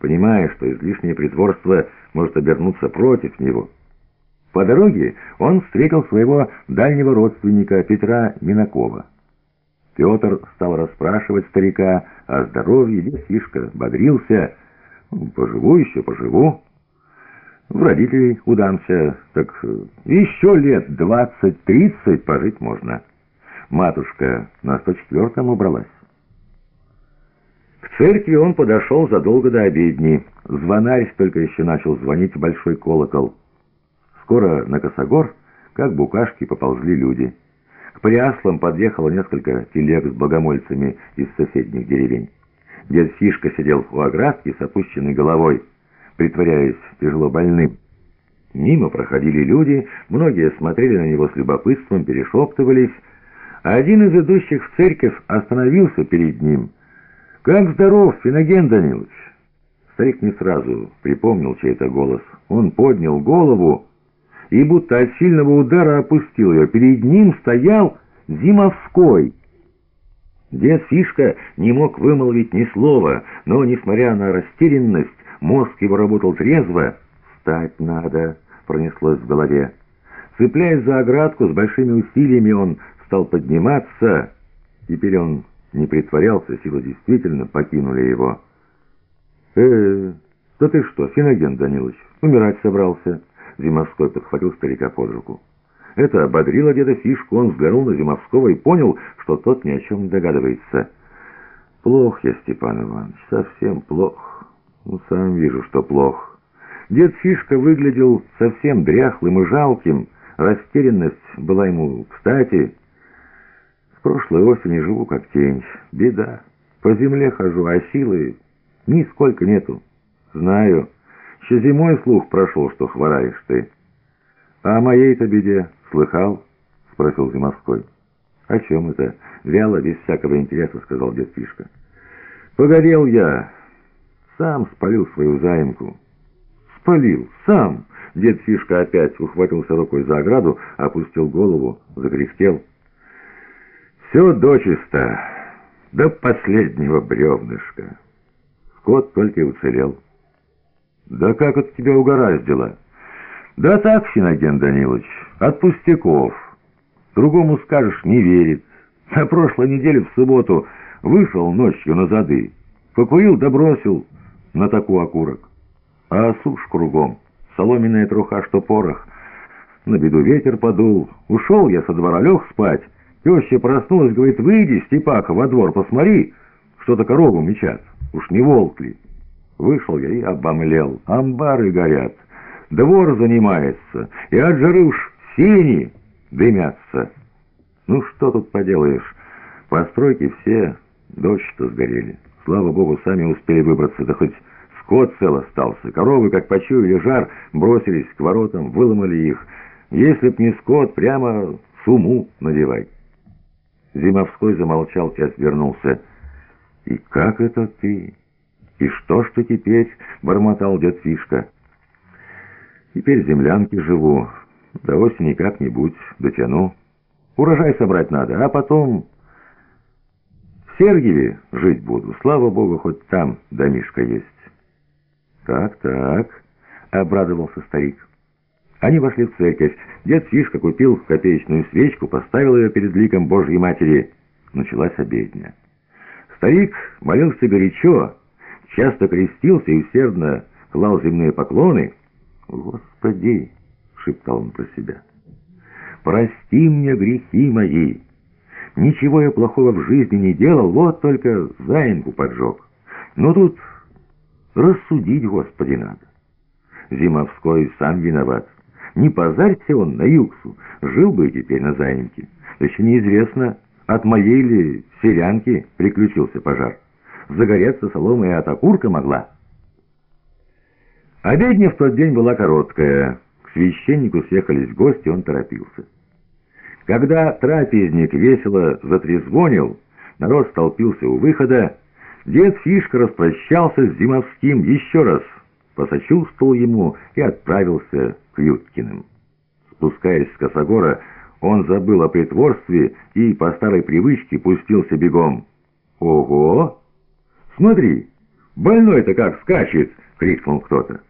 понимая, что излишнее притворство может обернуться против него. По дороге он встретил своего дальнего родственника Петра Минакова. Петр стал расспрашивать старика о здоровье, дед Фишка бодрился. «Поживу еще, поживу. В родителей удамся, так еще лет двадцать-тридцать пожить можно». Матушка на 104-м убралась. Церкви он подошел задолго до обедни. Звонарь только еще начал звонить большой колокол. Скоро на косогор, как букашки, поползли люди. К Приаслам подъехало несколько телег с богомольцами из соседних деревень. Дед Фишка сидел у оградки с опущенной головой, притворяясь тяжело больным. Мимо проходили люди, многие смотрели на него с любопытством, перешептывались, один из идущих в церковь остановился перед ним. «Как здоров, Финоген Данилович?» Старик не сразу припомнил чей-то голос. Он поднял голову и будто от сильного удара опустил ее. Перед ним стоял Зимовской. Дед Фишка не мог вымолвить ни слова, но, несмотря на растерянность, мозг его работал трезво. «Встать надо», — пронеслось в голове. Цепляясь за оградку, с большими усилиями он стал подниматься. Теперь он не притворялся, силы действительно покинули его. «Э, да ты что, Финоген Данилович, умирать собрался?» Зимовской подхватил старика под руку. Это ободрило деда Фишку, он взглянул на Зимовского и понял, что тот ни о чем не догадывается. «Плох я, Степан Иванович, совсем плох. Ну, сам вижу, что плох». Дед Фишка выглядел совсем дряхлым и жалким, растерянность была ему кстати, с прошлой осени живу как тень. Беда. По земле хожу, а силы нисколько нету. Знаю. Еще зимой слух прошел, что хвораешь ты. А о моей-то беде слыхал? Спросил Зимовской. О чем это? Вяло, без всякого интереса, сказал дед Фишка. Погорел я. Сам спалил свою заимку. Спалил. Сам. Дед Фишка опять ухватился рукой за ограду, опустил голову, закряхтел. Все дочисто, до последнего бревнышка. Скот только и уцелел. Да как это тебя угораздило? Да так, Финоген Данилович, от пустяков. Другому скажешь, не верит. На прошлой неделе в субботу вышел ночью на зады. Покурил да бросил на такую окурок. А сушь кругом, соломенная труха, что порох. На беду ветер подул. Ушел я со двора, лег спать. Теща проснулась, говорит, выйди, Степаха, во двор, посмотри, что-то корову мечат. Уж не волк ли? Вышел я и обомлел. Амбары горят, двор занимается, и от жары уж сини дымятся. Ну, что тут поделаешь? Постройки все дочь-то сгорели. Слава богу, сами успели выбраться, да хоть скот цел остался. Коровы, как почуяли жар, бросились к воротам, выломали их. Если б не скот, прямо суму надевать. Зимовской замолчал, часть вернулся. «И как это ты? И что ж ты теперь?» — бормотал дед Фишка. «Теперь в землянке живу. До осени как-нибудь дотяну. Урожай собрать надо, а потом в Сергиеве жить буду. Слава богу, хоть там домишка есть». «Так, так», — обрадовался старик. Они вошли в церковь. Дед Фишка купил копеечную свечку, поставил ее перед ликом Божьей Матери. Началась обедня. Старик молился горячо, часто крестился и усердно клал земные поклоны. «Господи!» — шептал он про себя. «Прости мне грехи мои! Ничего я плохого в жизни не делал, вот только заинку поджег. Но тут рассудить, Господи, надо. Зимовской сам виноват». Не позарься он на Юксу, жил бы и теперь на заимке. Еще неизвестно, от моей ли серянки приключился пожар. Загореться солома и от окурка могла. Обедня в тот день была короткая. К священнику съехались гости, он торопился. Когда трапезник весело затрезвонил, народ столпился у выхода, дед Фишка распрощался с Зимовским еще раз, посочувствовал ему и отправился к Юткиным. Спускаясь с Косогора, он забыл о притворстве и по старой привычке пустился бегом. «Ого! Смотри, «Больной-то как скачет!» — крикнул кто-то.